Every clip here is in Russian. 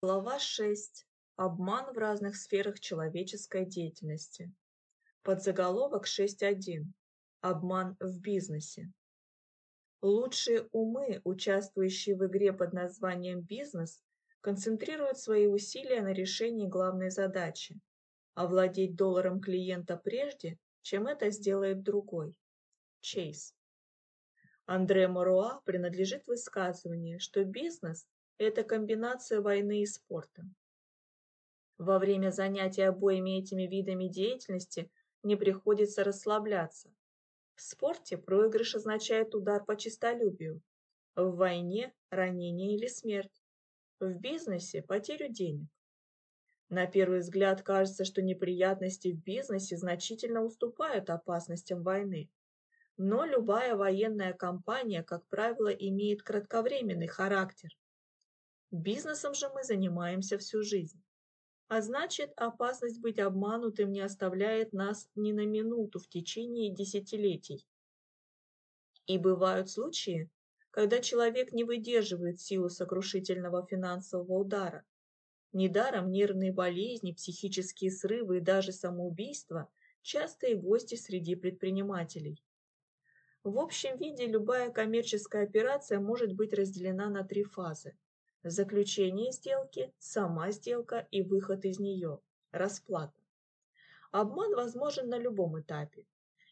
Глава 6. Обман в разных сферах человеческой деятельности. Подзаголовок 6.1. Обман в бизнесе. Лучшие умы, участвующие в игре под названием «бизнес», концентрируют свои усилия на решении главной задачи – овладеть долларом клиента прежде, чем это сделает другой. Чейз. Андре Моруа принадлежит высказывание, что бизнес – это комбинация войны и спорта. Во время занятий обоими этими видами деятельности не приходится расслабляться. В спорте проигрыш означает удар по честолюбию, в войне – ранение или смерть, в бизнесе – потерю денег. На первый взгляд кажется, что неприятности в бизнесе значительно уступают опасностям войны. Но любая военная кампания, как правило, имеет кратковременный характер. Бизнесом же мы занимаемся всю жизнь. А значит, опасность быть обманутым не оставляет нас ни на минуту в течение десятилетий. И бывают случаи, когда человек не выдерживает силу сокрушительного финансового удара. Недаром нервные болезни, психические срывы и даже самоубийство – частые гости среди предпринимателей. В общем виде любая коммерческая операция может быть разделена на три фазы. Заключение сделки, сама сделка и выход из нее, расплата. Обман возможен на любом этапе.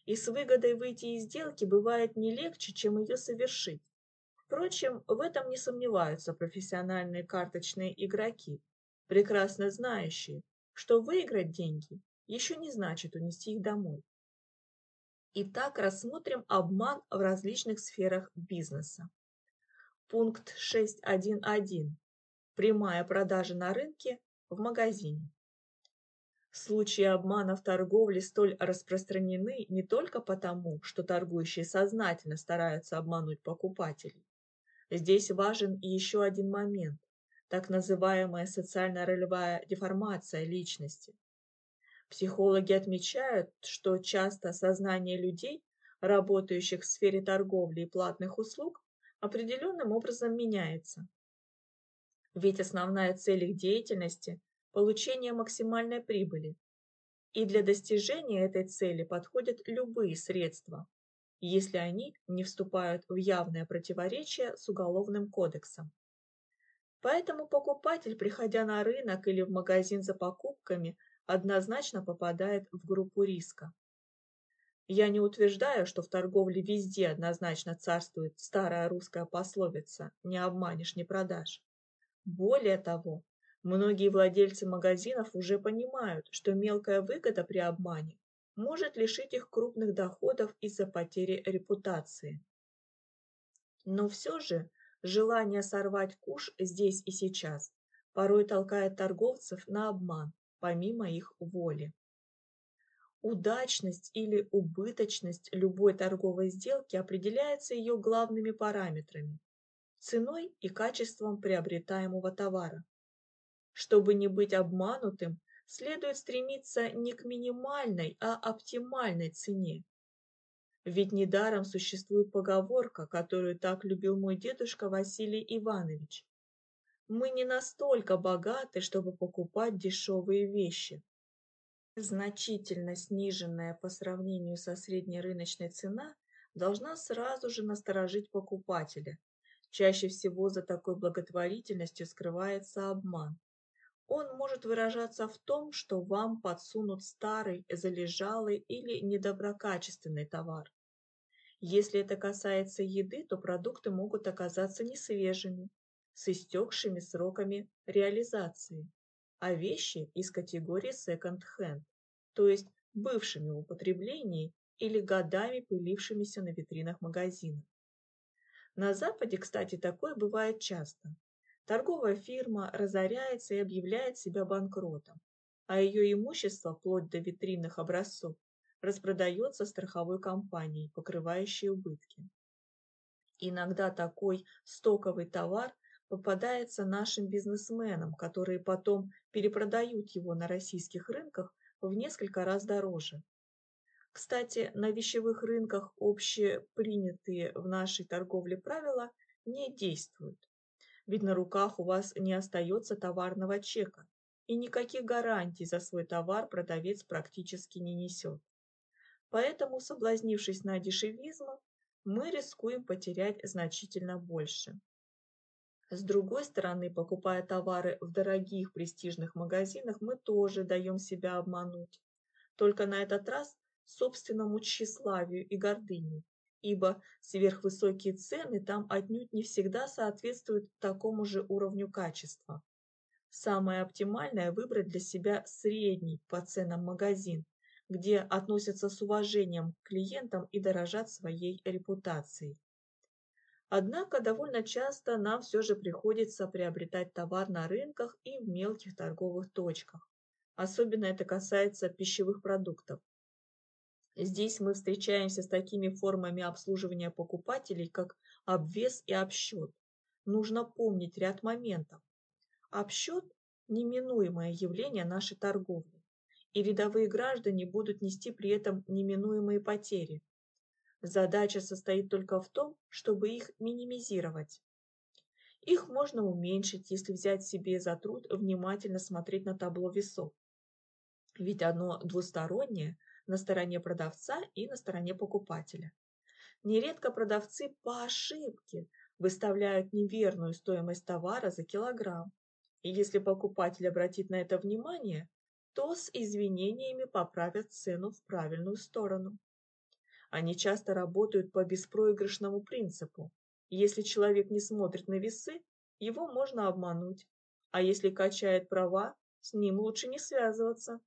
И с выгодой выйти из сделки бывает не легче, чем ее совершить. Впрочем, в этом не сомневаются профессиональные карточные игроки, прекрасно знающие, что выиграть деньги еще не значит унести их домой. Итак, рассмотрим обман в различных сферах бизнеса. Пункт 6.1.1. Прямая продажа на рынке в магазине. Случаи обмана в торговле столь распространены не только потому, что торгующие сознательно стараются обмануть покупателей. Здесь важен и еще один момент – так называемая социально-ролевая деформация личности. Психологи отмечают, что часто сознание людей, работающих в сфере торговли и платных услуг, определенным образом меняется. Ведь основная цель их деятельности – получение максимальной прибыли. И для достижения этой цели подходят любые средства, если они не вступают в явное противоречие с Уголовным кодексом. Поэтому покупатель, приходя на рынок или в магазин за покупками, однозначно попадает в группу риска. Я не утверждаю, что в торговле везде однозначно царствует старая русская пословица «не обманешь, не продашь». Более того, многие владельцы магазинов уже понимают, что мелкая выгода при обмане может лишить их крупных доходов из-за потери репутации. Но все же желание сорвать куш здесь и сейчас порой толкает торговцев на обман, помимо их воли. Удачность или убыточность любой торговой сделки определяется ее главными параметрами – ценой и качеством приобретаемого товара. Чтобы не быть обманутым, следует стремиться не к минимальной, а оптимальной цене. Ведь недаром существует поговорка, которую так любил мой дедушка Василий Иванович. Мы не настолько богаты, чтобы покупать дешевые вещи. Значительно сниженная по сравнению со средней рыночной цена должна сразу же насторожить покупателя. Чаще всего за такой благотворительностью скрывается обман. Он может выражаться в том, что вам подсунут старый, залежалый или недоброкачественный товар. Если это касается еды, то продукты могут оказаться несвежими, с истекшими сроками реализации, а вещи из категории second-hand, то есть бывшими в употреблении или годами пылившимися на витринах магазинов. На Западе, кстати, такое бывает часто. Торговая фирма разоряется и объявляет себя банкротом, а ее имущество, вплоть до витринных образцов, распродается страховой компанией, покрывающей убытки. Иногда такой стоковый товар попадается нашим бизнесменам, которые потом перепродают его на российских рынках в несколько раз дороже. Кстати, на вещевых рынках общепринятые в нашей торговле правила не действуют. ведь на руках у вас не остается товарного чека, и никаких гарантий за свой товар продавец практически не несет. Поэтому, соблазнившись на дешевизм, мы рискуем потерять значительно больше. С другой стороны, покупая товары в дорогих престижных магазинах, мы тоже даем себя обмануть. Только на этот раз собственному тщеславию и гордыне, ибо сверхвысокие цены там отнюдь не всегда соответствуют такому же уровню качества. Самое оптимальное – выбрать для себя средний по ценам магазин, где относятся с уважением к клиентам и дорожат своей репутацией. Однако довольно часто нам все же приходится приобретать товар на рынках и в мелких торговых точках. Особенно это касается пищевых продуктов. Здесь мы встречаемся с такими формами обслуживания покупателей, как обвес и обсчет. Нужно помнить ряд моментов. Обсчет – неминуемое явление нашей торговли, и рядовые граждане будут нести при этом неминуемые потери, Задача состоит только в том, чтобы их минимизировать. Их можно уменьшить, если взять себе за труд внимательно смотреть на табло весов. Ведь оно двустороннее на стороне продавца и на стороне покупателя. Нередко продавцы по ошибке выставляют неверную стоимость товара за килограмм. И если покупатель обратит на это внимание, то с извинениями поправят цену в правильную сторону. Они часто работают по беспроигрышному принципу. Если человек не смотрит на весы, его можно обмануть. А если качает права, с ним лучше не связываться.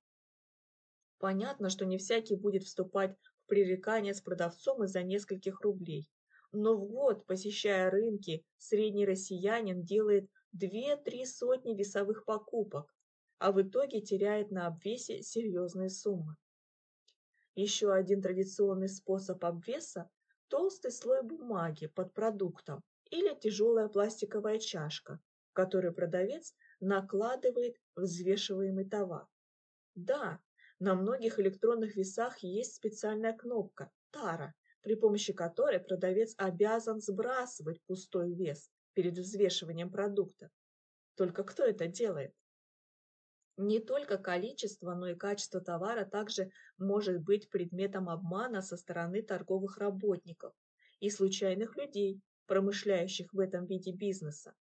Понятно, что не всякий будет вступать в пререкание с продавцом из-за нескольких рублей. Но в год, посещая рынки, средний россиянин делает 2-3 сотни весовых покупок, а в итоге теряет на обвесе серьезные суммы. Еще один традиционный способ обвеса – толстый слой бумаги под продуктом или тяжелая пластиковая чашка, которую продавец накладывает взвешиваемый товар. Да, на многих электронных весах есть специальная кнопка «Тара», при помощи которой продавец обязан сбрасывать пустой вес перед взвешиванием продукта. Только кто это делает? Не только количество, но и качество товара также может быть предметом обмана со стороны торговых работников и случайных людей, промышляющих в этом виде бизнеса.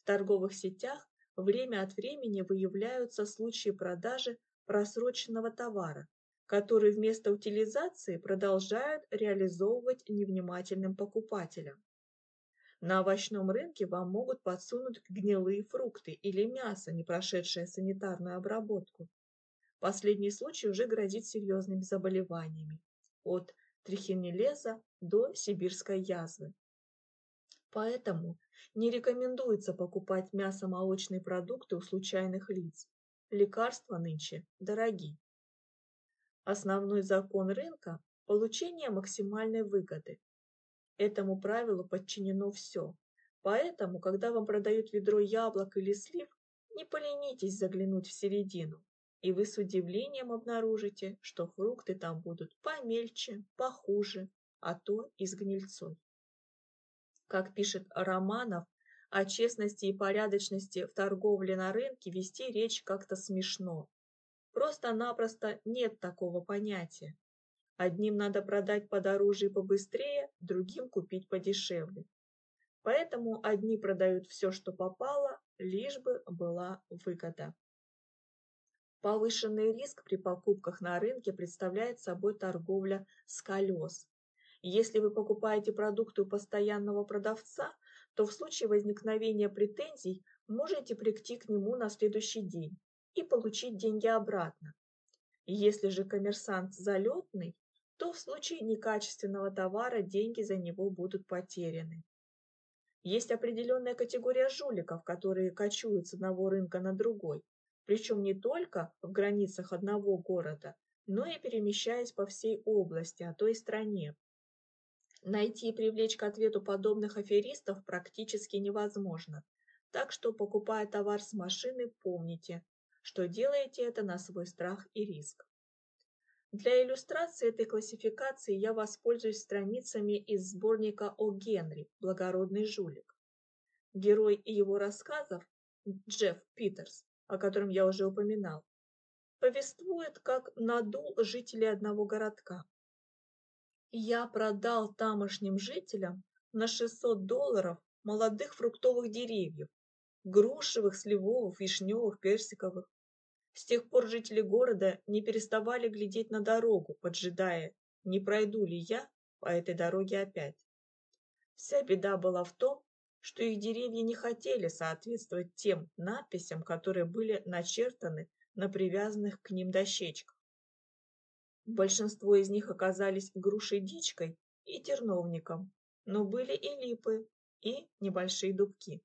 В торговых сетях время от времени выявляются случаи продажи просроченного товара, который вместо утилизации продолжают реализовывать невнимательным покупателям. На овощном рынке вам могут подсунуть гнилые фрукты или мясо, не прошедшее санитарную обработку. Последний случай уже грозит серьезными заболеваниями, от трихинеллеза до сибирской язвы. Поэтому не рекомендуется покупать мясо-молочные продукты у случайных лиц. Лекарства нынче дороги. Основной закон рынка – получение максимальной выгоды. Этому правилу подчинено все. Поэтому, когда вам продают ведро яблок или слив, не поленитесь заглянуть в середину, и вы с удивлением обнаружите, что фрукты там будут помельче, похуже, а то и с гнильцой. Как пишет Романов, о честности и порядочности в торговле на рынке вести речь как-то смешно. Просто-напросто нет такого понятия. Одним надо продать подороже и побыстрее, другим купить подешевле. Поэтому одни продают все, что попало, лишь бы была выгода. Повышенный риск при покупках на рынке представляет собой торговля с колес. Если вы покупаете продукты у постоянного продавца, то в случае возникновения претензий можете прийти к нему на следующий день и получить деньги обратно. Если же коммерсант залетный, то в случае некачественного товара деньги за него будут потеряны. Есть определенная категория жуликов, которые кочуют с одного рынка на другой, причем не только в границах одного города, но и перемещаясь по всей области, а то и стране. Найти и привлечь к ответу подобных аферистов практически невозможно, так что, покупая товар с машины, помните, что делаете это на свой страх и риск. Для иллюстрации этой классификации я воспользуюсь страницами из сборника О. Генри «Благородный жулик». герой его рассказов, Джефф Питерс, о котором я уже упоминал, повествует, как надул жителей одного городка. Я продал тамошним жителям на 600 долларов молодых фруктовых деревьев, грушевых, сливовых, вишневых, персиковых. С тех пор жители города не переставали глядеть на дорогу, поджидая, не пройду ли я по этой дороге опять. Вся беда была в том, что их деревья не хотели соответствовать тем надписям, которые были начертаны на привязанных к ним дощечках. Большинство из них оказались грушей-дичкой и терновником, но были и липы, и небольшие дубки.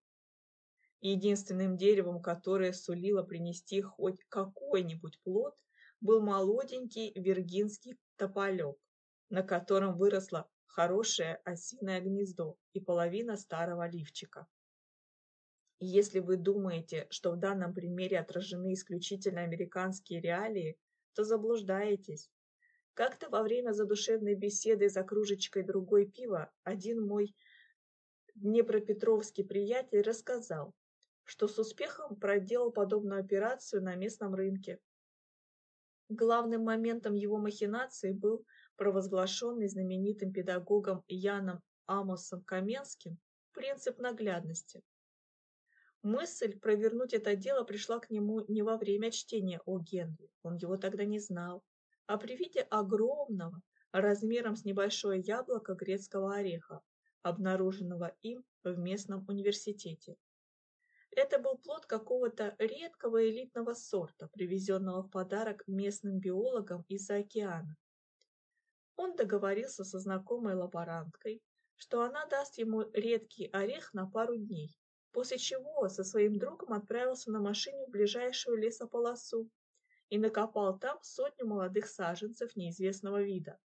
Единственным деревом, которое сулило принести хоть какой-нибудь плод, был молоденький виргинский тополек, на котором выросло хорошее осиное гнездо и половина старого лифчика. Если вы думаете, что в данном примере отражены исключительно американские реалии, то заблуждаетесь. Как-то во время задушевной беседы за кружечкой другой пива один мой днепропетровский приятель рассказал, что с успехом проделал подобную операцию на местном рынке. Главным моментом его махинации был провозглашенный знаменитым педагогом Яном Амосом Каменским принцип наглядности. Мысль провернуть это дело пришла к нему не во время чтения о Генри, он его тогда не знал, а при виде огромного, размером с небольшое яблоко грецкого ореха, обнаруженного им в местном университете. Это был плод какого-то редкого элитного сорта, привезенного в подарок местным биологам из-за океана. Он договорился со знакомой лаборанткой, что она даст ему редкий орех на пару дней, после чего со своим другом отправился на машине в ближайшую лесополосу и накопал там сотню молодых саженцев неизвестного вида.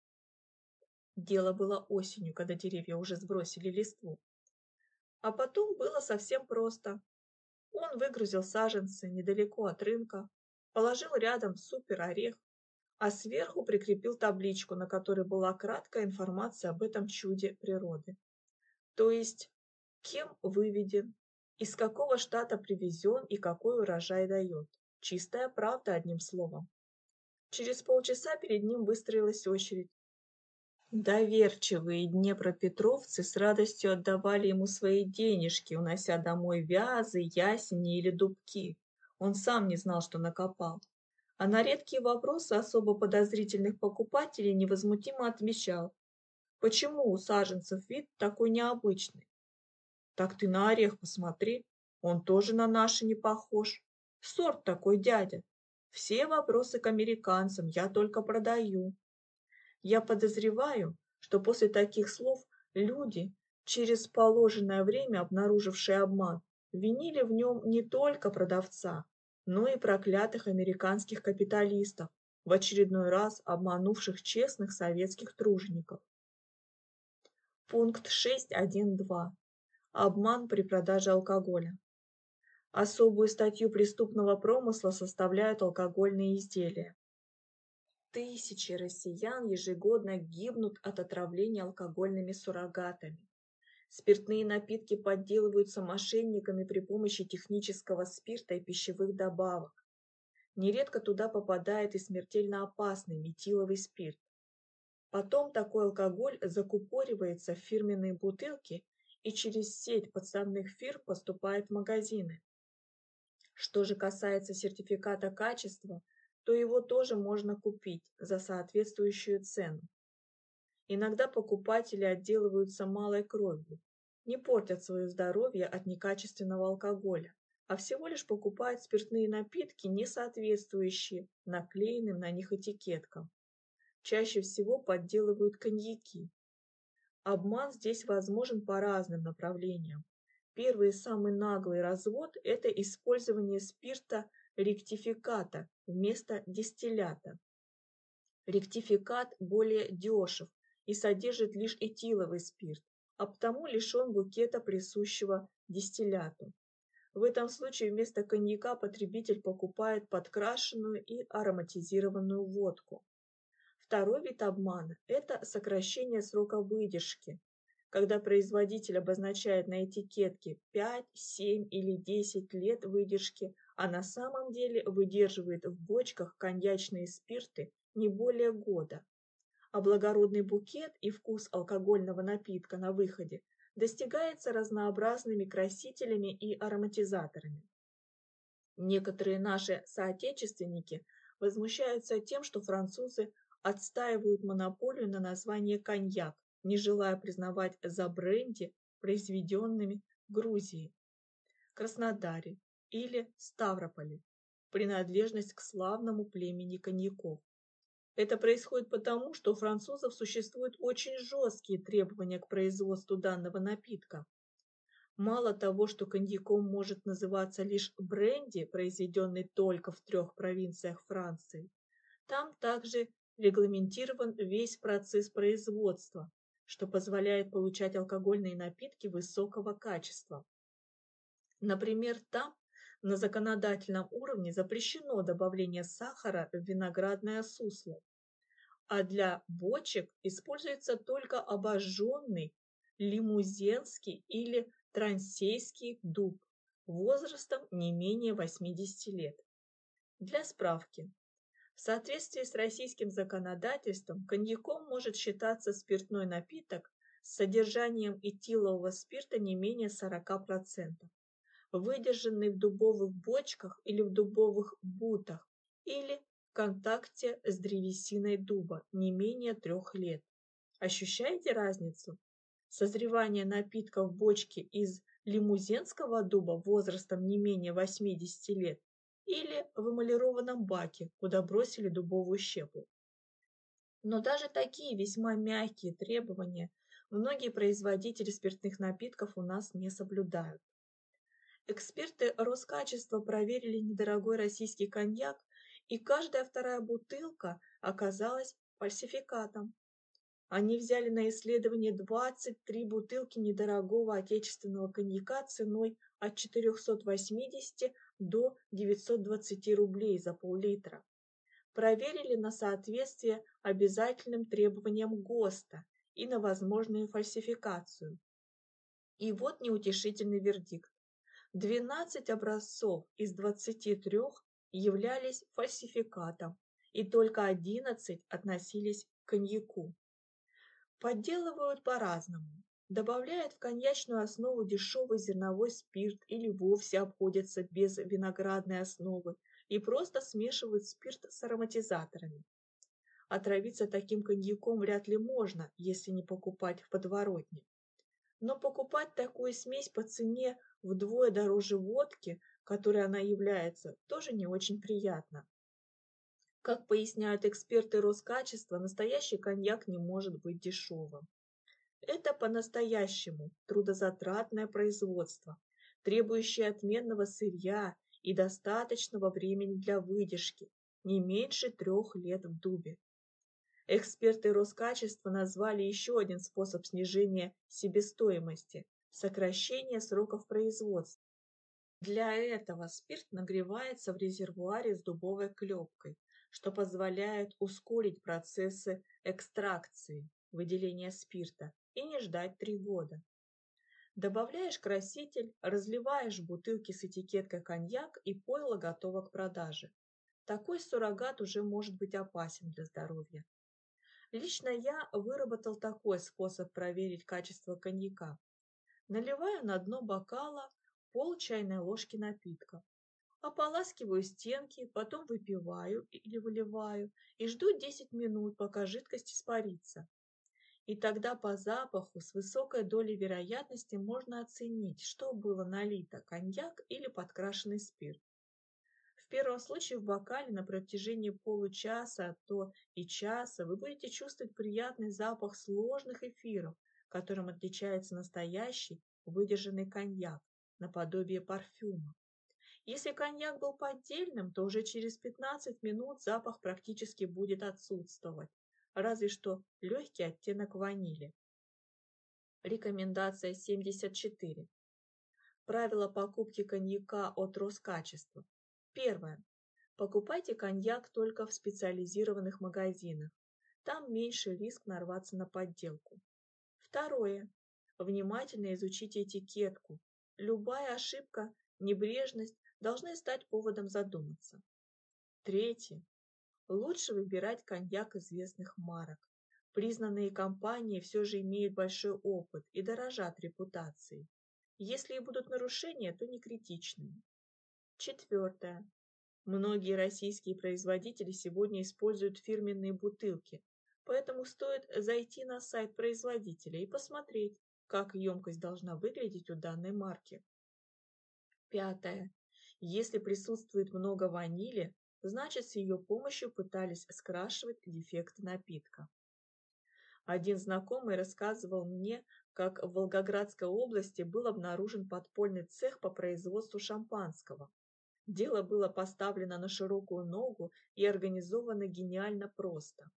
Дело было осенью, когда деревья уже сбросили листву. А потом было совсем просто. Он выгрузил саженцы недалеко от рынка, положил рядом супер-орех, а сверху прикрепил табличку, на которой была краткая информация об этом чуде природы. То есть, кем выведен, из какого штата привезен и какой урожай дает. Чистая правда, одним словом. Через полчаса перед ним выстроилась очередь. Доверчивые днепропетровцы с радостью отдавали ему свои денежки, унося домой вязы, ясени или дубки. Он сам не знал, что накопал а на редкие вопросы особо подозрительных покупателей невозмутимо отвечал. Почему у саженцев вид такой необычный? Так ты на орех посмотри, он тоже на наши не похож. Сорт такой дядя. Все вопросы к американцам, я только продаю. Я подозреваю, что после таких слов люди, через положенное время обнаружившие обман, винили в нем не только продавца, но и проклятых американских капиталистов, в очередной раз обманувших честных советских тружеников. Пункт 6.1.2. Обман при продаже алкоголя. Особую статью преступного промысла составляют алкогольные изделия. Тысячи россиян ежегодно гибнут от отравления алкогольными суррогатами. Спиртные напитки подделываются мошенниками при помощи технического спирта и пищевых добавок. Нередко туда попадает и смертельно опасный метиловый спирт. Потом такой алкоголь закупоривается в фирменные бутылки и через сеть подставных фирм поступает в магазины. Что же касается сертификата качества, то его тоже можно купить за соответствующую цену. Иногда покупатели отделываются малой кровью, не портят свое здоровье от некачественного алкоголя, а всего лишь покупают спиртные напитки, не соответствующие наклеенным на них этикеткам. Чаще всего подделывают коньяки. Обман здесь возможен по разным направлениям. Первый самый наглый развод – это использование спирта ректификата вместо дистиллята. Ректификат более дешев и содержит лишь этиловый спирт, а потому лишен букета присущего дистилляту. В этом случае вместо коньяка потребитель покупает подкрашенную и ароматизированную водку. Второй вид обмана – это сокращение срока выдержки, когда производитель обозначает на этикетке 5, 7 или 10 лет выдержки, а на самом деле выдерживает в бочках коньячные спирты не более года. А благородный букет и вкус алкогольного напитка на выходе достигается разнообразными красителями и ароматизаторами. Некоторые наши соотечественники возмущаются тем, что французы отстаивают монополию на название коньяк, не желая признавать за бренди, произведенными в Грузии, Краснодаре или Ставрополе, принадлежность к славному племени коньяков. Это происходит потому, что у французов существуют очень жесткие требования к производству данного напитка. Мало того, что коньяком может называться лишь бренди, произведенный только в трех провинциях Франции, там также регламентирован весь процесс производства, что позволяет получать алкогольные напитки высокого качества. Например, там на законодательном уровне запрещено добавление сахара в виноградное сусло, а для бочек используется только обожженный лимузенский или трансейский дуб возрастом не менее 80 лет. Для справки, в соответствии с российским законодательством, коньяком может считаться спиртной напиток с содержанием этилового спирта не менее 40%, выдержанный в дубовых бочках или в дубовых бутах, или в контакте с древесиной дуба не менее трех лет. Ощущаете разницу? Созревание напитка в бочке из лимузенского дуба возрастом не менее 80 лет или в эмалированном баке, куда бросили дубовую щепу. Но даже такие весьма мягкие требования многие производители спиртных напитков у нас не соблюдают. Эксперты Роскачества проверили недорогой российский коньяк, и каждая вторая бутылка оказалась фальсификатом. Они взяли на исследование 23 бутылки недорогого отечественного коньяка ценой от 480 до 920 рублей за пол-литра. Проверили на соответствие обязательным требованиям ГОСТа и на возможную фальсификацию. И вот неутешительный вердикт. 12 образцов из 23 являлись фальсификатом, и только 11 относились к коньяку. Подделывают по-разному. Добавляют в коньячную основу дешевый зерновой спирт или вовсе обходятся без виноградной основы и просто смешивают спирт с ароматизаторами. Отравиться таким коньяком вряд ли можно, если не покупать в подворотне. Но покупать такую смесь по цене вдвое дороже водки, которой она является, тоже не очень приятно. Как поясняют эксперты Роскачества, настоящий коньяк не может быть дешевым. Это по-настоящему трудозатратное производство, требующее отменного сырья и достаточного времени для выдержки, не меньше трех лет в дубе. Эксперты Роскачества назвали еще один способ снижения себестоимости – сокращение сроков производства. Для этого спирт нагревается в резервуаре с дубовой клепкой, что позволяет ускорить процессы экстракции, выделения спирта и не ждать три года. Добавляешь краситель, разливаешь бутылки с этикеткой коньяк и пойло готово к продаже. Такой суррогат уже может быть опасен для здоровья. Лично я выработал такой способ проверить качество коньяка. Наливаю на дно бокала пол чайной ложки напитка. Ополаскиваю стенки, потом выпиваю или выливаю и жду 10 минут, пока жидкость испарится. И тогда по запаху с высокой долей вероятности можно оценить, что было налито – коньяк или подкрашенный спирт. В первом случае в бокале на протяжении получаса, то и часа вы будете чувствовать приятный запах сложных эфиров, которым отличается настоящий выдержанный коньяк, наподобие парфюма. Если коньяк был поддельным, то уже через 15 минут запах практически будет отсутствовать разве что легкий оттенок ванили. Рекомендация 74. Правила покупки коньяка от Роскачества. Первое. Покупайте коньяк только в специализированных магазинах. Там меньше риск нарваться на подделку. Второе. внимательно изучите этикетку. Любая ошибка, небрежность должны стать поводом задуматься. Третье. Лучше выбирать коньяк известных марок. Признанные компании все же имеют большой опыт и дорожат репутацией. Если и будут нарушения, то не критичные. Четвертое. Многие российские производители сегодня используют фирменные бутылки, поэтому стоит зайти на сайт производителя и посмотреть, как емкость должна выглядеть у данной марки. Пятое. Если присутствует много ванили, значит с ее помощью пытались скрашивать дефекты напитка. Один знакомый рассказывал мне, как в Волгоградской области был обнаружен подпольный цех по производству шампанского. Дело было поставлено на широкую ногу и организовано гениально просто.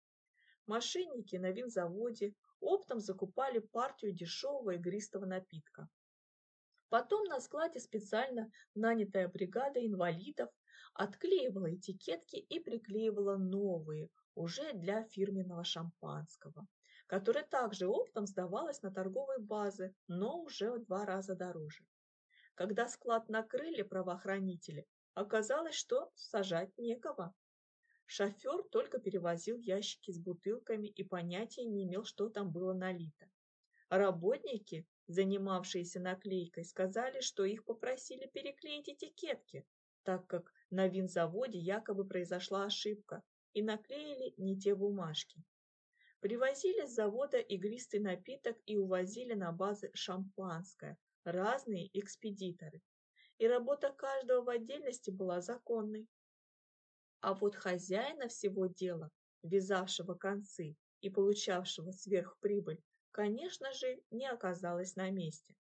Мошенники на винзаводе оптом закупали партию дешевого игристого напитка. Потом на складе специально нанятая бригада инвалидов отклеивала этикетки и приклеивала новые, уже для фирменного шампанского, которое также оптом сдавалось на торговые базы, но уже в два раза дороже. Когда склад накрыли правоохранители, Оказалось, что сажать некого. Шофер только перевозил ящики с бутылками и понятия не имел, что там было налито. Работники, занимавшиеся наклейкой, сказали, что их попросили переклеить этикетки, так как на винзаводе якобы произошла ошибка и наклеили не те бумажки. Привозили с завода игристый напиток и увозили на базы шампанское, разные экспедиторы и работа каждого в отдельности была законной. А вот хозяина всего дела, вязавшего концы и получавшего сверхприбыль, конечно же, не оказалось на месте.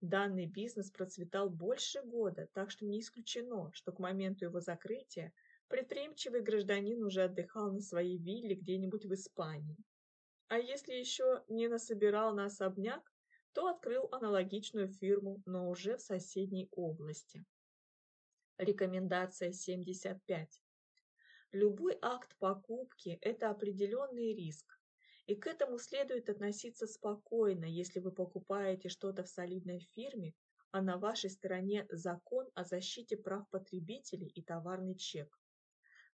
Данный бизнес процветал больше года, так что не исключено, что к моменту его закрытия предприимчивый гражданин уже отдыхал на своей вилле где-нибудь в Испании. А если еще не насобирал на особняк, то открыл аналогичную фирму, но уже в соседней области. Рекомендация 75. Любой акт покупки – это определенный риск, и к этому следует относиться спокойно, если вы покупаете что-то в солидной фирме, а на вашей стороне закон о защите прав потребителей и товарный чек.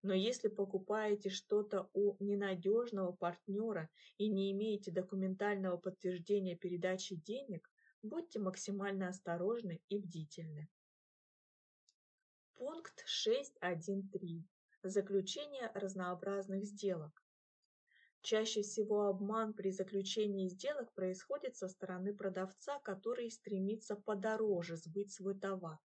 Но если покупаете что-то у ненадежного партнера и не имеете документального подтверждения передачи денег, будьте максимально осторожны и бдительны. Пункт 6.1.3. Заключение разнообразных сделок. Чаще всего обман при заключении сделок происходит со стороны продавца, который стремится подороже сбыть свой товар.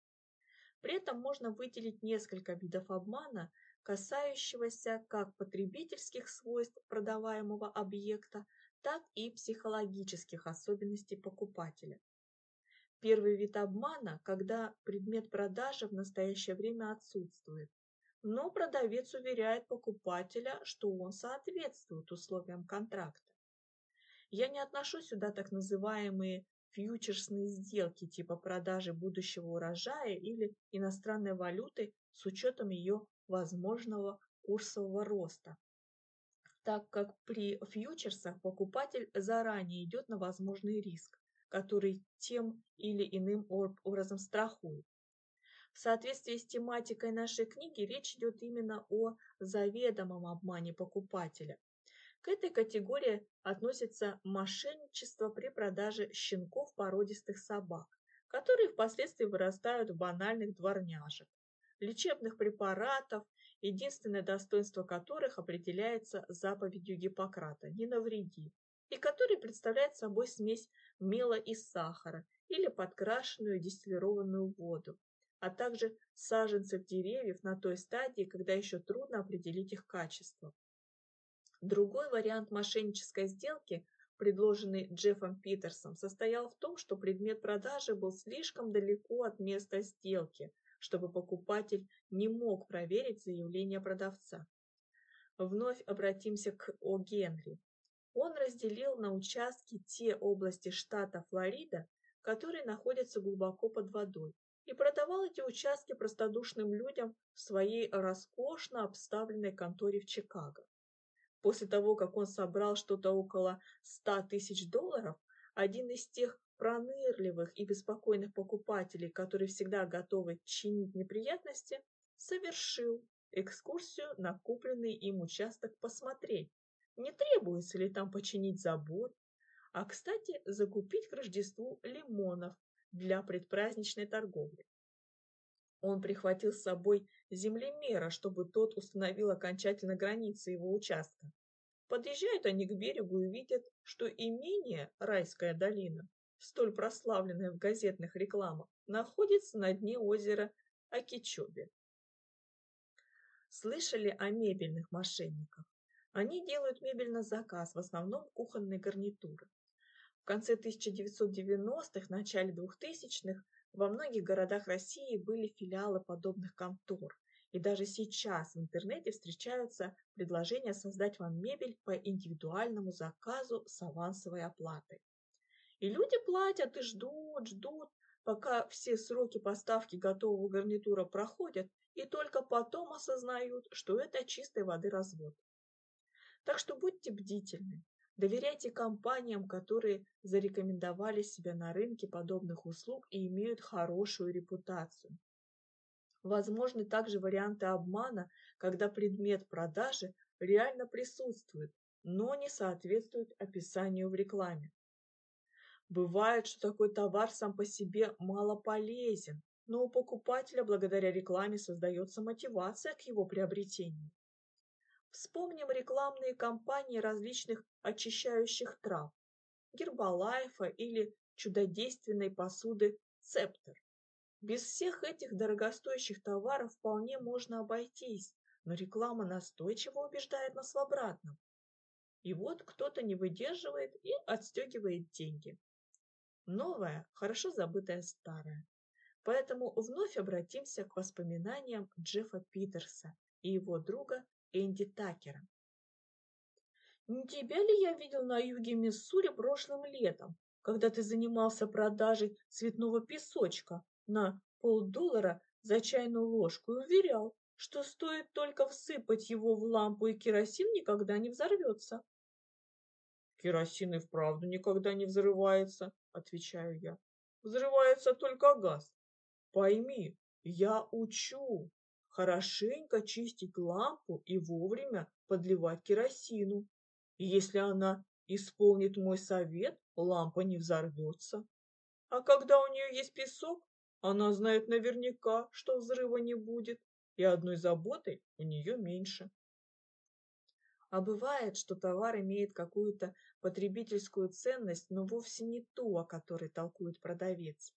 При этом можно выделить несколько видов обмана, касающегося как потребительских свойств продаваемого объекта, так и психологических особенностей покупателя. Первый вид обмана, когда предмет продажи в настоящее время отсутствует, но продавец уверяет покупателя, что он соответствует условиям контракта. Я не отношу сюда так называемые фьючерсные сделки типа продажи будущего урожая или иностранной валюты с учетом ее возможного курсового роста, так как при фьючерсах покупатель заранее идет на возможный риск, который тем или иным образом страхует. В соответствии с тематикой нашей книги речь идет именно о заведомом обмане покупателя. К этой категории относится мошенничество при продаже щенков породистых собак, которые впоследствии вырастают в банальных дворняжек лечебных препаратов, единственное достоинство которых определяется заповедью Гиппократа «не навреди», и который представляет собой смесь мела и сахара или подкрашенную дистиллированную воду, а также саженцев деревьев на той стадии, когда еще трудно определить их качество. Другой вариант мошеннической сделки, предложенный Джеффом Питерсом, состоял в том, что предмет продажи был слишком далеко от места сделки – чтобы покупатель не мог проверить заявление продавца. Вновь обратимся к О. Генри. Он разделил на участки те области штата Флорида, которые находятся глубоко под водой, и продавал эти участки простодушным людям в своей роскошно обставленной конторе в Чикаго. После того, как он собрал что-то около 100 тысяч долларов, один из тех пронырливых и беспокойных покупателей, которые всегда готовы чинить неприятности, совершил экскурсию на купленный им участок посмотреть, не требуется ли там починить забор, а, кстати, закупить к Рождеству лимонов для предпраздничной торговли. Он прихватил с собой землемера, чтобы тот установил окончательно границы его участка. Подъезжают они к берегу и видят, что имение «Райская долина», столь прославленное в газетных рекламах, находится на дне озера Акичобе. Слышали о мебельных мошенниках? Они делают мебель на заказ, в основном кухонные гарнитуры. В конце 1990-х, начале 2000-х во многих городах России были филиалы подобных контор. И даже сейчас в интернете встречаются предложения создать вам мебель по индивидуальному заказу с авансовой оплатой. И люди платят и ждут, ждут, пока все сроки поставки готового гарнитура проходят, и только потом осознают, что это чистой воды развод. Так что будьте бдительны. Доверяйте компаниям, которые зарекомендовали себя на рынке подобных услуг и имеют хорошую репутацию. Возможны также варианты обмана, когда предмет продажи реально присутствует, но не соответствует описанию в рекламе. Бывает, что такой товар сам по себе мало полезен, но у покупателя благодаря рекламе создается мотивация к его приобретению. Вспомним рекламные кампании различных очищающих трав, гербалайфа или чудодейственной посуды Цептор. Без всех этих дорогостоящих товаров вполне можно обойтись, но реклама настойчиво убеждает нас в обратном. И вот кто-то не выдерживает и отстегивает деньги. Новое, хорошо забытое старое. Поэтому вновь обратимся к воспоминаниям Джеффа Питерса и его друга Энди Такера. Не тебя ли я видел на юге Миссури прошлым летом, когда ты занимался продажей цветного песочка на полдоллара за чайную ложку и уверял, что стоит только всыпать его в лампу, и керосин никогда не взорвется? Керосин и вправду никогда не взрывается, отвечаю я. Взрывается только газ. Пойми, я учу, хорошенько чистить лампу и вовремя подливать керосину. Если она исполнит мой совет, лампа не взорвется. А когда у нее есть песок, она знает наверняка, что взрыва не будет, и одной заботы у нее меньше. А бывает, что товар имеет какую-то потребительскую ценность, но вовсе не ту, о которой толкует продавец.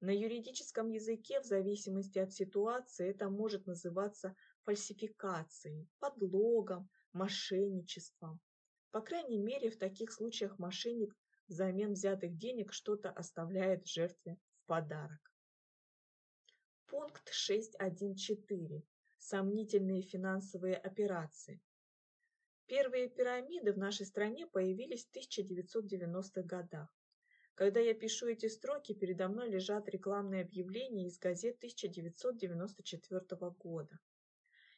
На юридическом языке, в зависимости от ситуации, это может называться фальсификацией, подлогом, мошенничеством. По крайней мере, в таких случаях мошенник взамен взятых денег что-то оставляет жертве в подарок. Пункт 6.1.4. Сомнительные финансовые операции. Первые пирамиды в нашей стране появились в 1990-х годах. Когда я пишу эти строки, передо мной лежат рекламные объявления из газет 1994 года.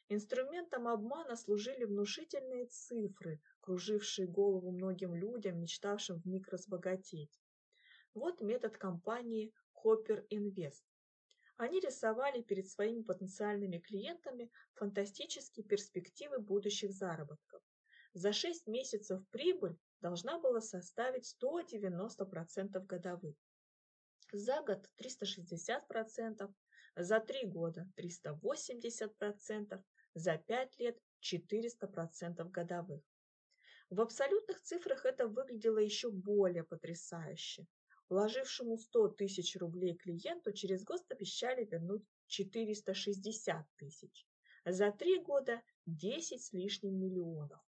Инструментом обмана служили внушительные цифры, кружившие голову многим людям, мечтавшим вмиг разбогатеть. Вот метод компании Hopper Invest. Они рисовали перед своими потенциальными клиентами фантастические перспективы будущих заработков. За 6 месяцев прибыль должна была составить 190% годовых. За год 360%, за 3 года 380%, за 5 лет 400% годовых. В абсолютных цифрах это выглядело еще более потрясающе. Вложившему 100 тысяч рублей клиенту через год обещали вернуть 460 тысяч. За три года 10 с лишним миллионов,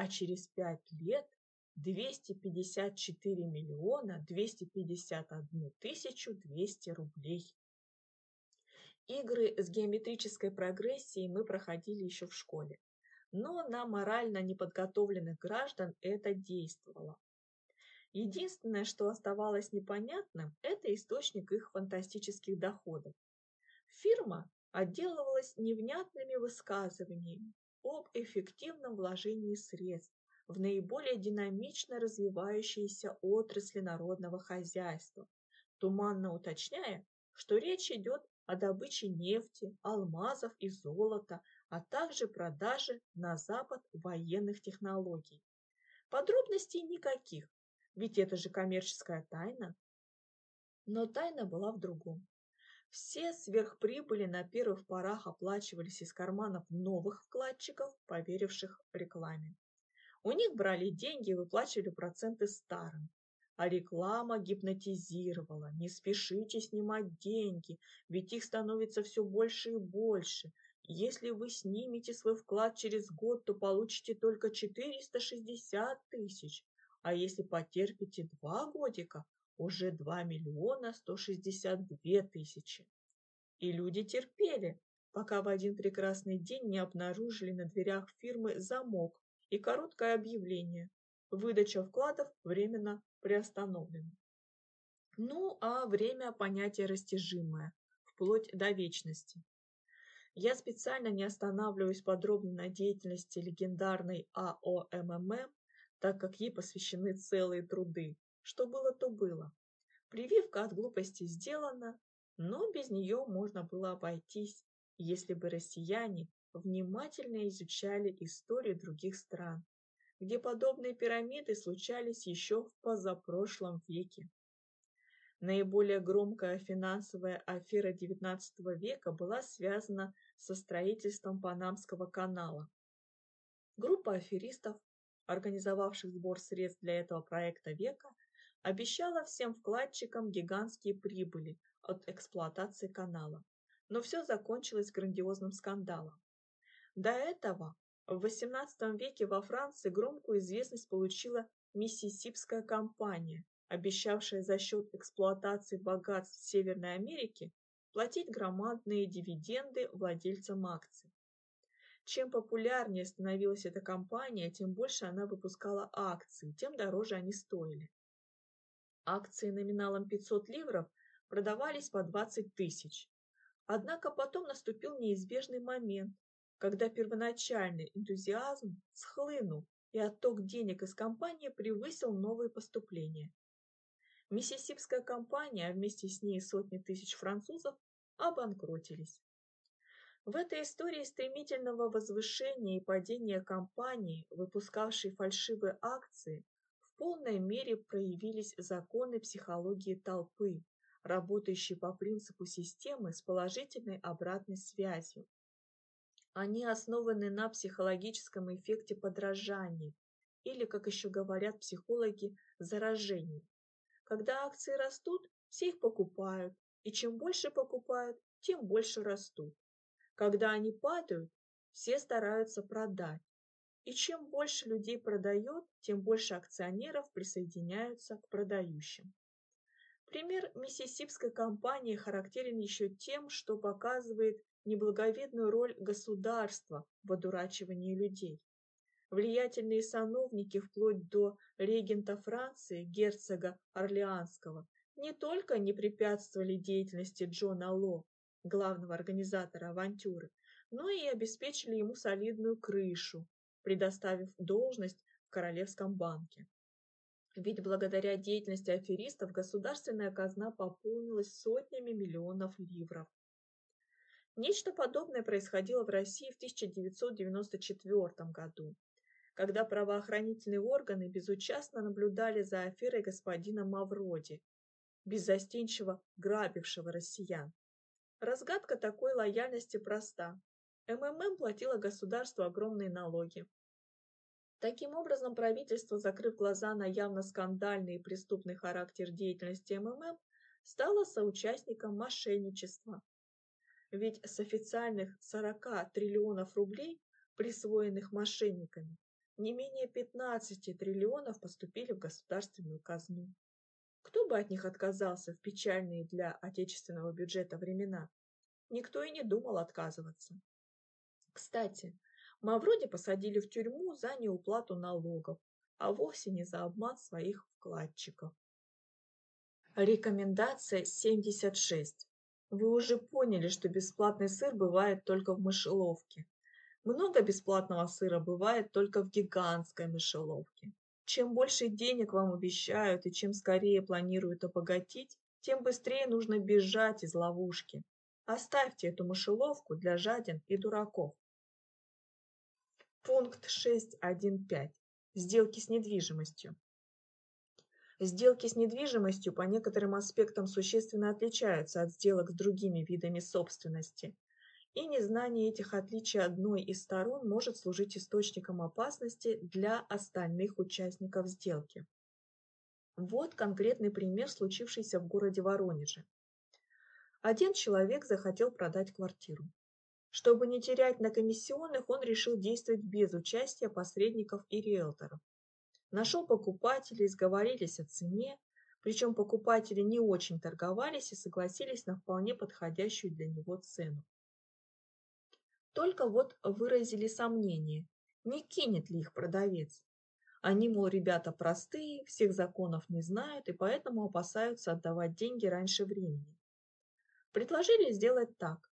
а через 5 лет 254 миллиона 251 тысячу 200 рублей. Игры с геометрической прогрессией мы проходили еще в школе, но на морально неподготовленных граждан это действовало. Единственное, что оставалось непонятным, это источник их фантастических доходов. Фирма отделывалась невнятными высказываниями об эффективном вложении средств, в наиболее динамично развивающиеся отрасли народного хозяйства, туманно уточняя, что речь идет о добыче нефти, алмазов и золота, а также продаже на Запад военных технологий. Подробностей никаких, ведь это же коммерческая тайна. Но тайна была в другом. Все сверхприбыли на первых порах оплачивались из карманов новых вкладчиков, поверивших рекламе. У них брали деньги и выплачивали проценты старым. А реклама гипнотизировала. Не спешите снимать деньги, ведь их становится все больше и больше. Если вы снимете свой вклад через год, то получите только 460 тысяч. А если потерпите два годика, уже 2 миллиона 162 тысячи. И люди терпели, пока в один прекрасный день не обнаружили на дверях фирмы замок и короткое объявление «Выдача вкладов временно приостановлена». Ну, а время – понятие растяжимое, вплоть до вечности. Я специально не останавливаюсь подробно на деятельности легендарной АО МММ, так как ей посвящены целые труды, что было, то было. Прививка от глупости сделана, но без нее можно было обойтись, если бы россияне внимательно изучали историю других стран, где подобные пирамиды случались еще в позапрошлом веке. Наиболее громкая финансовая афера XIX века была связана со строительством Панамского канала. Группа аферистов, организовавших сбор средств для этого проекта века, обещала всем вкладчикам гигантские прибыли от эксплуатации канала. Но все закончилось грандиозным скандалом. До этого в XVIII веке во Франции громкую известность получила Миссисипская компания, обещавшая за счет эксплуатации богатств Северной Америки платить громадные дивиденды владельцам акций. Чем популярнее становилась эта компания, тем больше она выпускала акции, тем дороже они стоили. Акции номиналом 500 ливров продавались по 20 тысяч. Однако потом наступил неизбежный момент, когда первоначальный энтузиазм схлынул, и отток денег из компании превысил новые поступления. Миссисипская компания, а вместе с ней сотни тысяч французов, обанкротились. В этой истории стремительного возвышения и падения компании, выпускавшей фальшивые акции, полной мере проявились законы психологии толпы, работающие по принципу системы с положительной обратной связью. Они основаны на психологическом эффекте подражания, или, как еще говорят психологи, заражении. Когда акции растут, все их покупают, и чем больше покупают, тем больше растут. Когда они падают, все стараются продать, и чем больше людей продает, тем больше акционеров присоединяются к продающим. Пример миссисипской компании характерен еще тем, что показывает неблаговидную роль государства в одурачивании людей. Влиятельные сановники вплоть до регента Франции, герцога Орлеанского, не только не препятствовали деятельности Джона Ло, главного организатора авантюры, но и обеспечили ему солидную крышу, предоставив должность в Королевском банке. Ведь благодаря деятельности аферистов государственная казна пополнилась сотнями миллионов ливров. Нечто подобное происходило в России в 1994 году, когда правоохранительные органы безучастно наблюдали за аферой господина Мавроди, беззастенчиво грабившего россиян. Разгадка такой лояльности проста. МММ платила государству огромные налоги. Таким образом, правительство, закрыв глаза на явно скандальный и преступный характер деятельности МММ, стало соучастником мошенничества. Ведь с официальных 40 триллионов рублей, присвоенных мошенниками, не менее 15 триллионов поступили в государственную казну. Кто бы от них отказался в печальные для отечественного бюджета времена? Никто и не думал отказываться. Кстати, Мавроди посадили в тюрьму за неуплату налогов, а вовсе не за обман своих вкладчиков. Рекомендация 76. Вы уже поняли, что бесплатный сыр бывает только в мышеловке. Много бесплатного сыра бывает только в гигантской мышеловке. Чем больше денег вам обещают и чем скорее планируют обогатить, тем быстрее нужно бежать из ловушки. Оставьте эту мышеловку для жадин и дураков. Пункт 6.1.5. Сделки с недвижимостью. Сделки с недвижимостью по некоторым аспектам существенно отличаются от сделок с другими видами собственности, и незнание этих отличий одной из сторон может служить источником опасности для остальных участников сделки. Вот конкретный пример, случившийся в городе Воронеже. Один человек захотел продать квартиру. Чтобы не терять на комиссионных, он решил действовать без участия посредников и риэлторов. Нашел покупателей, сговорились о цене, причем покупатели не очень торговались и согласились на вполне подходящую для него цену. Только вот выразили сомнение, не кинет ли их продавец. Они, мол, ребята простые, всех законов не знают и поэтому опасаются отдавать деньги раньше времени. Предложили сделать так.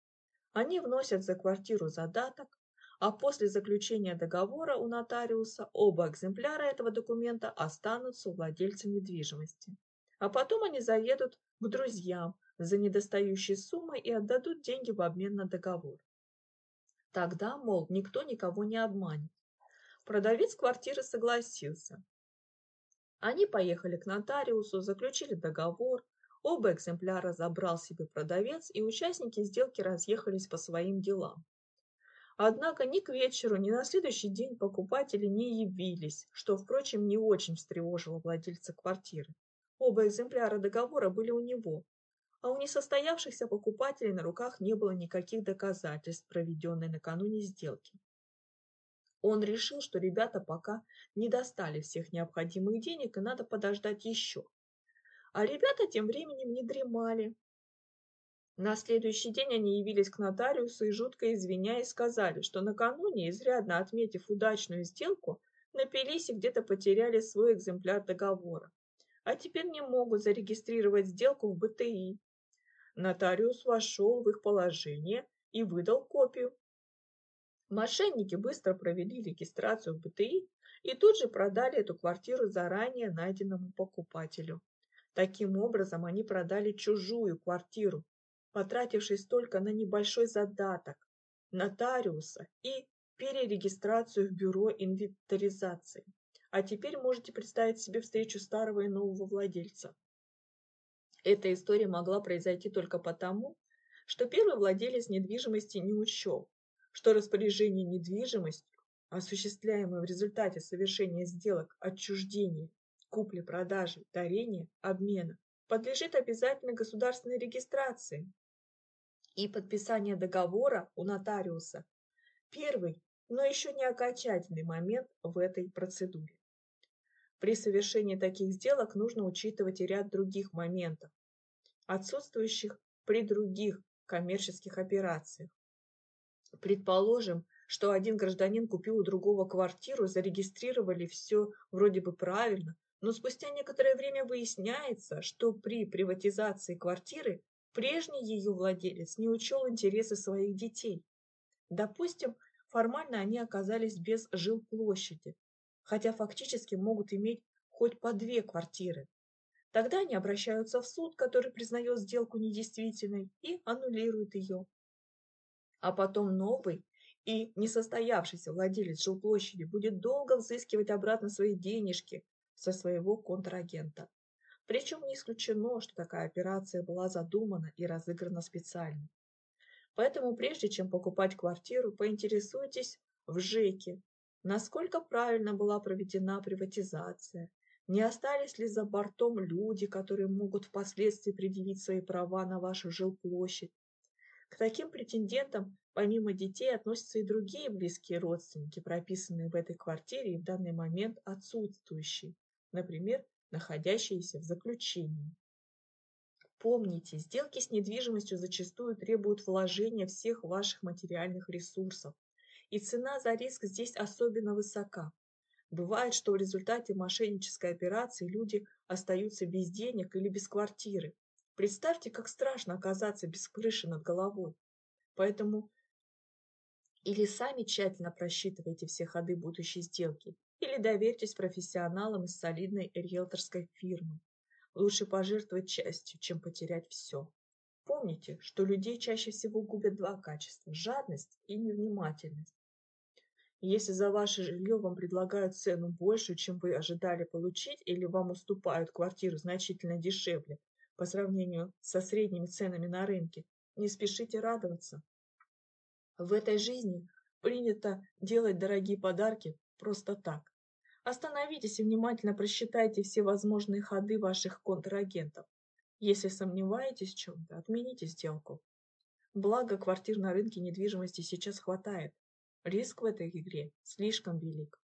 Они вносят за квартиру задаток, а после заключения договора у нотариуса оба экземпляра этого документа останутся у владельца недвижимости. А потом они заедут к друзьям за недостающей суммой и отдадут деньги в обмен на договор. Тогда, мол, никто никого не обманет. Продавец квартиры согласился. Они поехали к нотариусу, заключили договор, оба экземпляра забрал себе продавец, и участники сделки разъехались по своим делам. Однако ни к вечеру, ни на следующий день покупатели не явились, что, впрочем, не очень встревожило владельца квартиры. Оба экземпляра договора были у него, а у несостоявшихся покупателей на руках не было никаких доказательств проведенной накануне сделки. Он решил, что ребята пока не достали всех необходимых денег и надо подождать еще. А ребята тем временем не дремали, на следующий день они явились к нотариусу и, жутко извиняясь, сказали, что накануне, изрядно отметив удачную сделку, напились и где-то потеряли свой экземпляр договора, а теперь не могут зарегистрировать сделку в БТИ. Нотариус вошел в их положение и выдал копию. Мошенники быстро провели регистрацию в БТИ и тут же продали эту квартиру заранее найденному покупателю. Таким образом, они продали чужую квартиру, потратившись только на небольшой задаток, нотариуса и перерегистрацию в бюро инвентаризации. А теперь можете представить себе встречу старого и нового владельца. Эта история могла произойти только потому, что первый владелец недвижимости не учел, что распоряжение недвижимостью, осуществляемое в результате совершения сделок отчуждения, купли-продажи, дарения, обмена, подлежит обязательной государственной регистрации и подписание договора у нотариуса – первый, но еще не окончательный момент в этой процедуре. При совершении таких сделок нужно учитывать и ряд других моментов, отсутствующих при других коммерческих операциях. Предположим, что один гражданин купил у другого квартиру, зарегистрировали все вроде бы правильно, но спустя некоторое время выясняется, что при приватизации квартиры прежний ее владелец не учел интересы своих детей. Допустим, формально они оказались без жилплощади, хотя фактически могут иметь хоть по две квартиры. Тогда они обращаются в суд, который признает сделку недействительной и аннулирует ее. А потом новый и несостоявшийся владелец жилплощади будет долго взыскивать обратно свои денежки, со своего контрагента. Причем не исключено, что такая операция была задумана и разыграна специально. Поэтому прежде чем покупать квартиру, поинтересуйтесь в ЖЭКе, насколько правильно была проведена приватизация, не остались ли за бортом люди, которые могут впоследствии предъявить свои права на вашу жилплощадь. К таким претендентам помимо детей относятся и другие близкие родственники, прописанные в этой квартире и в данный момент отсутствующие например, находящиеся в заключении. Помните, сделки с недвижимостью зачастую требуют вложения всех ваших материальных ресурсов, и цена за риск здесь особенно высока. Бывает, что в результате мошеннической операции люди остаются без денег или без квартиры. Представьте, как страшно оказаться без крыши над головой. Поэтому Или сами тщательно просчитываете все ходы будущей сделки, или доверьтесь профессионалам из солидной риэлторской фирмы. Лучше пожертвовать частью, чем потерять все. Помните, что людей чаще всего губят два качества – жадность и невнимательность. Если за ваше жилье вам предлагают цену больше, чем вы ожидали получить, или вам уступают квартиру значительно дешевле по сравнению со средними ценами на рынке, не спешите радоваться. В этой жизни принято делать дорогие подарки просто так. Остановитесь и внимательно просчитайте все возможные ходы ваших контрагентов. Если сомневаетесь в чем-то, отмените сделку. Благо, квартир на рынке недвижимости сейчас хватает. Риск в этой игре слишком велик.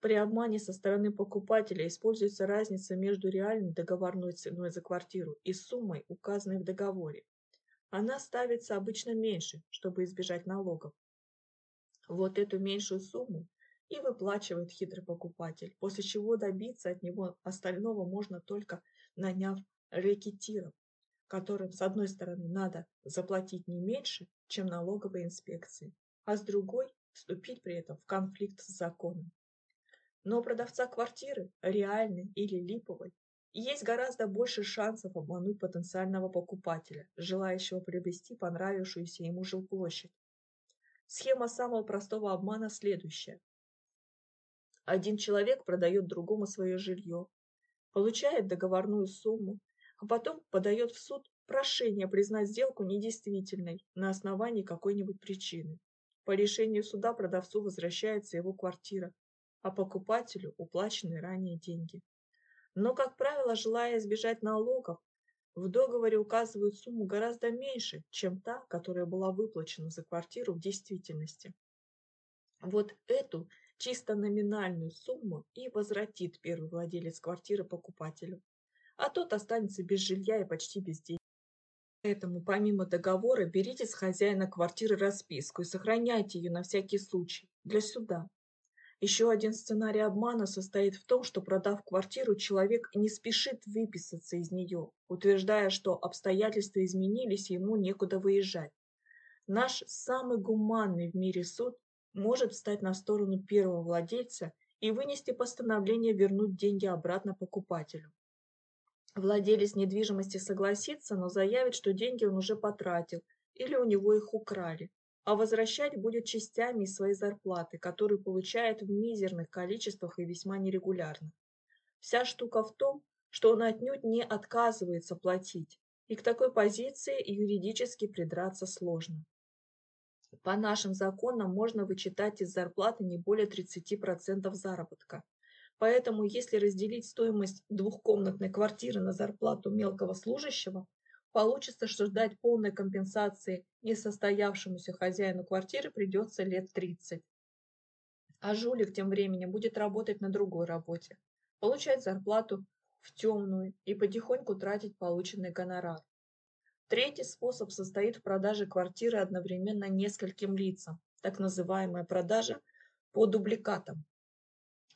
При обмане со стороны покупателя используется разница между реальной договорной ценой за квартиру и суммой, указанной в договоре. Она ставится обычно меньше, чтобы избежать налогов. Вот эту меньшую сумму и выплачивает хитрый покупатель, после чего добиться от него остального можно только наняв рэкетиров, которым с одной стороны надо заплатить не меньше, чем налоговой инспекции, а с другой вступить при этом в конфликт с законом. Но продавца квартиры, реальной или липовой, есть гораздо больше шансов обмануть потенциального покупателя, желающего приобрести понравившуюся ему жилплощадь. Схема самого простого обмана следующая. Один человек продает другому свое жилье, получает договорную сумму, а потом подает в суд прошение признать сделку недействительной на основании какой-нибудь причины. По решению суда продавцу возвращается его квартира, а покупателю уплаченные ранее деньги. Но, как правило, желая избежать налогов, в договоре указывают сумму гораздо меньше, чем та, которая была выплачена за квартиру в действительности. Вот эту чисто номинальную сумму и возвратит первый владелец квартиры покупателю, а тот останется без жилья и почти без денег. Поэтому помимо договора берите с хозяина квартиры расписку и сохраняйте ее на всякий случай, для суда. Еще один сценарий обмана состоит в том, что продав квартиру, человек не спешит выписаться из нее, утверждая, что обстоятельства изменились и ему некуда выезжать. Наш самый гуманный в мире суд может встать на сторону первого владельца и вынести постановление вернуть деньги обратно покупателю. Владелец недвижимости согласится, но заявит, что деньги он уже потратил или у него их украли, а возвращать будет частями своей зарплаты, которую получает в мизерных количествах и весьма нерегулярно. Вся штука в том, что он отнюдь не отказывается платить, и к такой позиции юридически придраться сложно. По нашим законам можно вычитать из зарплаты не более 30% заработка, Поэтому, если разделить стоимость двухкомнатной квартиры на зарплату мелкого служащего, получится, что ждать полной компенсации несостоявшемуся хозяину квартиры придется лет 30. А жулик тем временем будет работать на другой работе, получать зарплату в темную и потихоньку тратить полученный гонорар. Третий способ состоит в продаже квартиры одновременно нескольким лицам, так называемая продажа по дубликатам.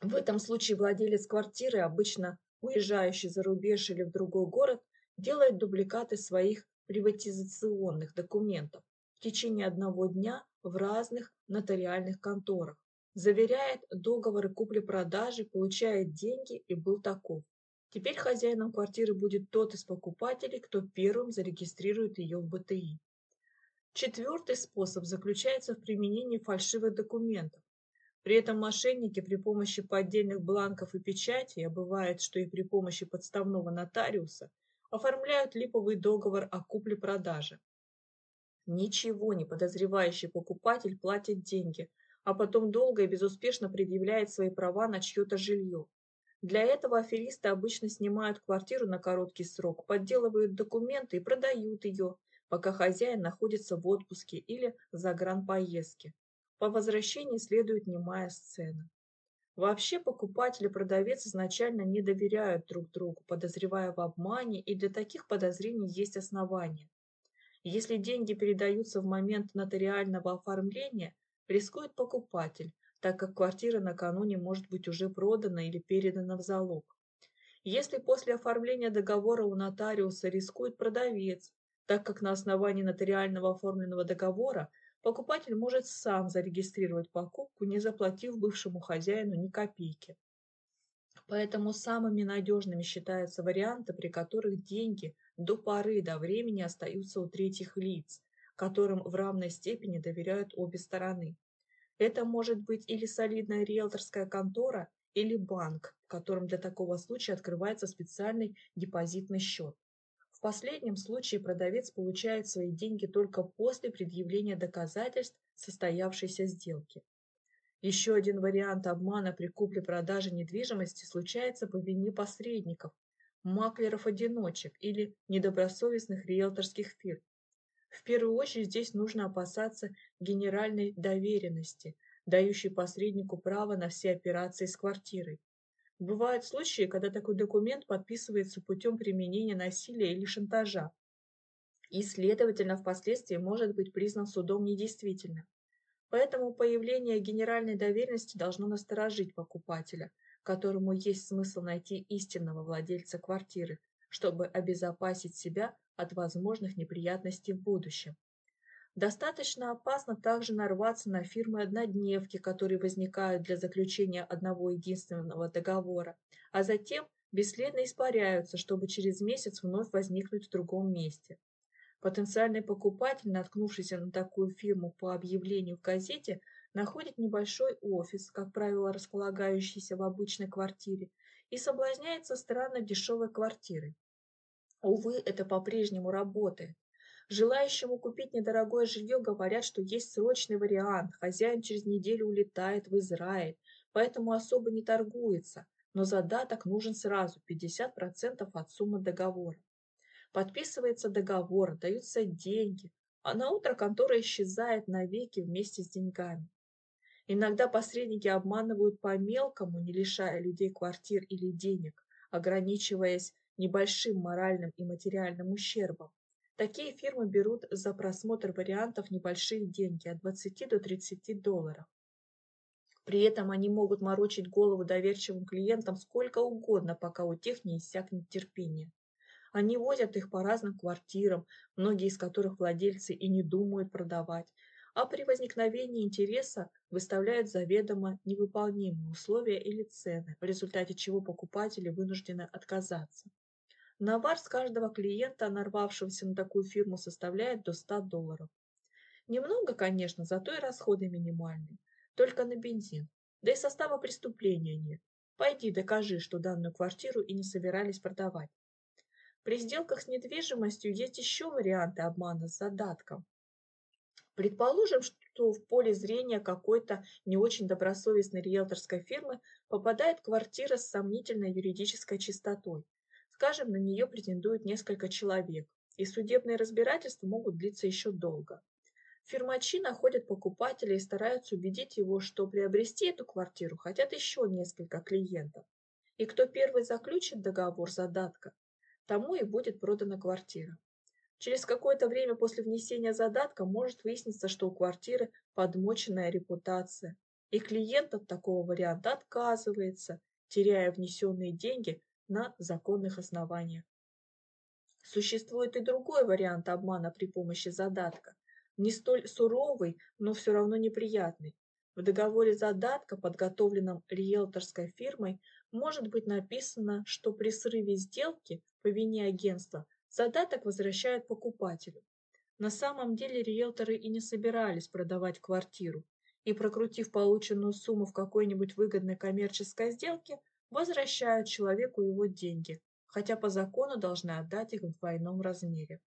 В этом случае владелец квартиры, обычно уезжающий за рубеж или в другой город, делает дубликаты своих приватизационных документов в течение одного дня в разных нотариальных конторах, заверяет договоры купли-продажи, получает деньги и был таков. Теперь хозяином квартиры будет тот из покупателей, кто первым зарегистрирует ее в БТИ. Четвертый способ заключается в применении фальшивых документов, при этом мошенники при помощи поддельных бланков и печати, а бывает, что и при помощи подставного нотариуса, оформляют липовый договор о купле-продаже. Ничего не подозревающий покупатель платит деньги, а потом долго и безуспешно предъявляет свои права на чье-то жилье. Для этого аферисты обычно снимают квартиру на короткий срок, подделывают документы и продают ее, пока хозяин находится в отпуске или загранпоездке. По возвращении следует немая сцена. Вообще покупатель и продавец изначально не доверяют друг другу, подозревая в обмане, и для таких подозрений есть основания. Если деньги передаются в момент нотариального оформления, рискует покупатель, так как квартира накануне может быть уже продана или передана в залог. Если после оформления договора у нотариуса рискует продавец, так как на основании нотариального оформленного договора покупатель может сам зарегистрировать покупку, не заплатив бывшему хозяину ни копейки. Поэтому самыми надежными считаются варианты, при которых деньги до поры до времени остаются у третьих лиц, которым в равной степени доверяют обе стороны. Это может быть или солидная риэлторская контора, или банк, в котором для такого случая открывается специальный депозитный счет. В последнем случае продавец получает свои деньги только после предъявления доказательств состоявшейся сделки. Еще один вариант обмана при купле-продаже недвижимости случается по вине посредников, маклеров-одиночек или недобросовестных риэлторских фирм. В первую очередь здесь нужно опасаться генеральной доверенности, дающей посреднику право на все операции с квартирой. Бывают случаи, когда такой документ подписывается путем применения насилия или шантажа, и, следовательно, впоследствии может быть признан судом недействительным. Поэтому появление генеральной доверенности должно насторожить покупателя, которому есть смысл найти истинного владельца квартиры, чтобы обезопасить себя от возможных неприятностей в будущем. Достаточно опасно также нарваться на фирмы-однодневки, которые возникают для заключения одного единственного договора, а затем бесследно испаряются, чтобы через месяц вновь возникнуть в другом месте. Потенциальный покупатель, наткнувшийся на такую фирму по объявлению в газете, находит небольшой офис, как правило, располагающийся в обычной квартире, и соблазняется странно дешевой квартирой. Увы, это по-прежнему работает. Желающему купить недорогое жилье говорят, что есть срочный вариант. Хозяин через неделю улетает в Израиль, поэтому особо не торгуется. Но задаток нужен сразу, 50% от суммы договора. Подписывается договор, даются деньги, а на утро контора исчезает навеки вместе с деньгами. Иногда посредники обманывают по-мелкому, не лишая людей квартир или денег, ограничиваясь небольшим моральным и материальным ущербом. Такие фирмы берут за просмотр вариантов небольшие деньги от 20 до 30 долларов. При этом они могут морочить голову доверчивым клиентам сколько угодно, пока у тех не иссякнет терпение. Они возят их по разным квартирам, многие из которых владельцы и не думают продавать, а при возникновении интереса выставляют заведомо невыполнимые условия или цены, в результате чего покупатели вынуждены отказаться. Навар с каждого клиента, нарвавшегося на такую фирму, составляет до 100 долларов. Немного, конечно, зато и расходы минимальные. Только на бензин. Да и состава преступления нет. Пойди докажи, что данную квартиру и не собирались продавать. При сделках с недвижимостью есть еще варианты обмана с задатком. Предположим, что в поле зрения какой-то не очень добросовестной риэлторской фирмы попадает квартира с сомнительной юридической чистотой. Скажем, на нее претендует несколько человек, и судебные разбирательства могут длиться еще долго. Фирмачи находят покупателя и стараются убедить его, что приобрести эту квартиру хотят еще несколько клиентов. И кто первый заключит договор задатка, тому и будет продана квартира. Через какое-то время после внесения задатка может выясниться, что у квартиры подмоченная репутация, и клиент от такого варианта отказывается, теряя внесенные деньги на законных основаниях. Существует и другой вариант обмана при помощи задатка, не столь суровый, но все равно неприятный. В договоре задатка, подготовленном риэлторской фирмой, может быть написано, что при срыве сделки по вине агентства задаток возвращают покупателю. На самом деле риэлторы и не собирались продавать квартиру, и прокрутив полученную сумму в какой-нибудь выгодной коммерческой сделке, возвращают человеку его деньги, хотя по закону должны отдать их в двойном размере.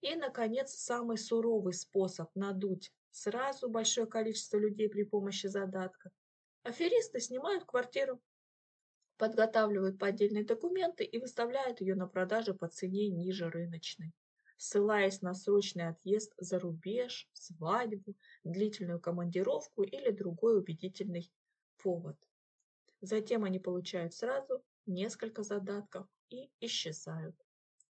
И, наконец, самый суровый способ надуть сразу большое количество людей при помощи задатка. Аферисты снимают квартиру, подготавливают поддельные документы и выставляют ее на продажу по цене ниже рыночной, ссылаясь на срочный отъезд за рубеж, свадьбу, длительную командировку или другой убедительный повод. Затем они получают сразу несколько задатков и исчезают.